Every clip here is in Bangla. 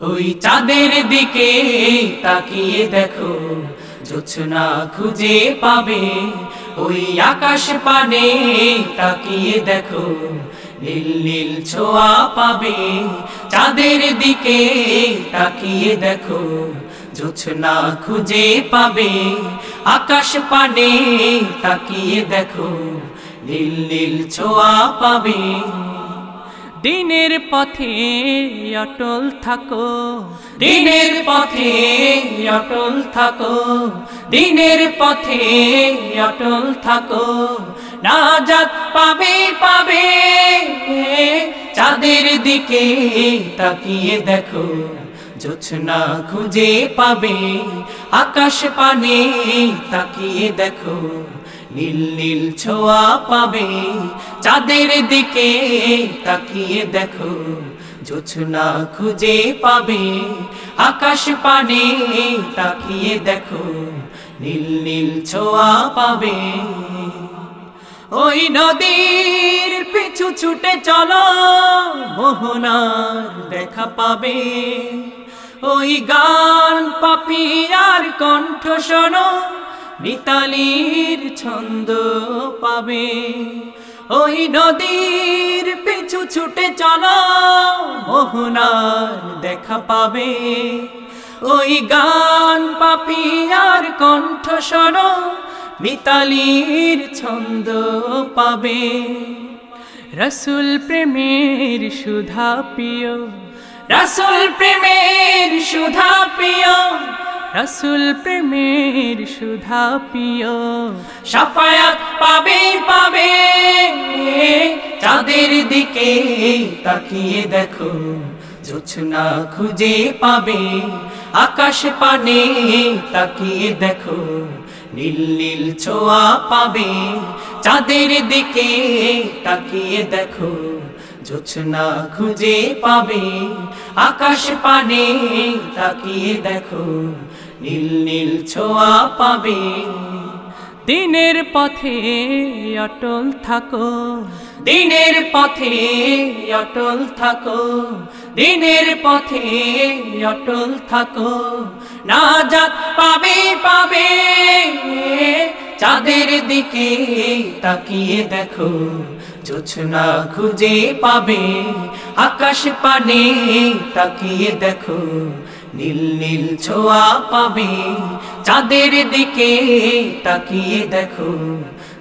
ওই চাঁদের দিকে তাকিয়ে দেখো, জোছনা খুঁজে পাবে। ওই আকাশ পানে তাকিয়ে দেখো, নীল নীল ছোঁয়া পাবে। চাঁদের দিকে তাকিয়ে দেখো, জোছনা খুঁজে পাবে। আকাশ পানে তাকিয়ে দেখো, নীল নীল ছোঁয়া পাবে। দিনের পথে অটল থাকো। দিনের পথে অটল থাকো। দিনের পথে অটল থাকো। নাজাত পাবে পাবে। চাঁদের দিকে তাকিয়ে দেখো। জোছনা খুঁজে পাবে। আকাশ পানে তাকিয়ে দেখো। নীল নীল ছোঁয়া পাবে। চাঁদের দিকে তাকিয়ে দেখো, জোছনা খুঁজে পাবে। আকাশ পানে তাকিয়ে দেখো, নীল নীল ছোঁয়া পাবে। ওই নদীর পিছু ছুটে চলো, মোহনার দেখা পাবে। ওই গান পাপিয়ার কণ্ঠ শোনো মিতালির ছন্দ পাবে। ওই নদীর পিছু ছুটে চলো, মোহনার দেখা পাবে। ওই গান পাপিয়ার কণ্ঠ শোনো, মিতালির ছন্দ পাবে। রসুল প্রেমের সুধা পিয় রাসুল প্রেমের রসুল প্রেমের সুধা পিয় সাফায়াত পাবে পাবে। চাঁদের দিকে তাকিয়ে দেখো, জোছনা খুঁজে পাবে। আকাশ পানে তাকিয়ে দেখো, নীল নীল ছোঁয়া পাবে। চাঁদের দিকে তাকিয়ে দেখো। জোছনা খুঁজে পাবে, আকাশ পানে তাকিয়ে দেখো, নীল নীল ছোঁয়া পাবে। দিনের পথে অটল থাকো, দিনের পথে অটল থাকো, দিনের পথে অটল থাকো। না যাত পাবে পাবে, চাঁদের দিকে তাকিয়ে দেখো জোছনা খুঁজে পাবে। আকাশ পানে তাকিয়ে দেখো, নীল নীল ছোঁয়া পাবে। চাঁদের দিকে তাকিয়ে দেখো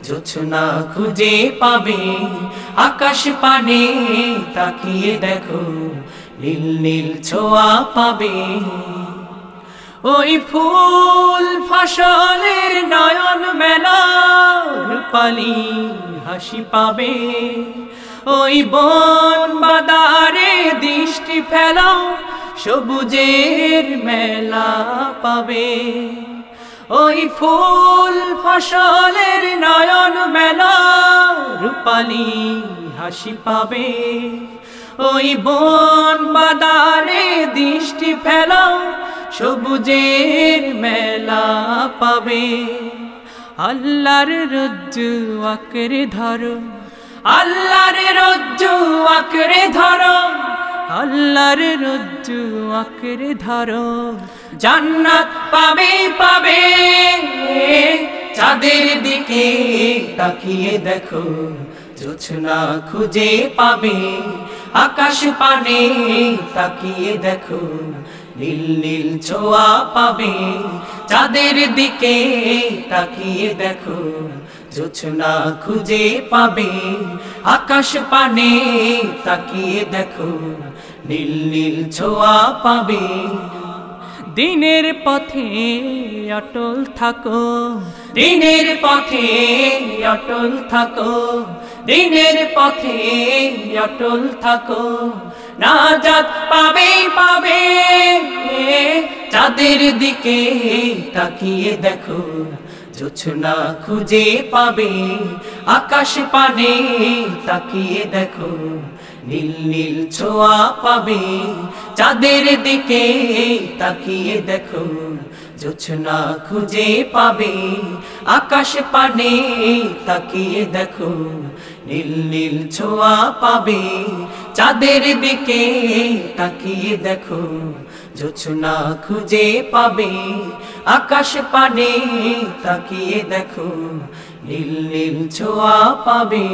জোছনা খুঁজে পাবে। আকাশ পানে তাকিয়ে দেখো, নীল নীল ছোঁয়া পাবে। ওই ফুল ফসলের মেলা রূপালি হাসি পাবে। ওই বন বাদারে দৃষ্টি ফেলাও সবুজের মেলা পাবে। ওই ফুল ফসলের নয়ন মেলা, রূপালি হাসি পাবে। ওই বন বাদারে দৃষ্টি ফেলাও সবুজের মেলা পাবে। আল্লাহর রজ্জু আঁকড়ে ধরো। আল্লাহর রজ্জু আঁকড়ে ধরো। আল্লাহর রজ্জু আঁকড়ে ধরো। জান্নাত পাবে পাবে। চাঁদের দিকে তাকিয়ে দেখো। জোছনা খুঁজে পাবে। আকাশ পানে তাকিয়ে দেখো। নীল নীল ছোঁয়া পাবে। চাঁদের দিকে তাকিয়ে দেখো, জোছনা খুঁজে পাবে। আকাশ পানে তাকিয়ে দেখো নীল নীল ছোঁয়া পাবে। দিনের পথে অটল থাকো। দিনের পথে অটল থাকো। দিনের পথে অটল থাকো। না যাত পাবে পাবে। চাঁদের দিকে তাকিয়ে দেখো, জোছনা খুঁজে পাবে। আকাশ পানে তাকিয়ে দেখো নীল নীল ছোঁয়া পাবে। চাঁদের দিকে তাকিয়ে দেখো, জোছনা খুঁজে পাবে। আকাশ পানে তাকিয়ে দেখো, নীল নীল ছোঁয়া পাবে। চাঁদের দিকে তাকিয়ে দেখো, জোছনা খুঁজে পাবে। আকাশ পানে তাকিয়ে দেখো, নীল নীল ছোঁয়া পাবে।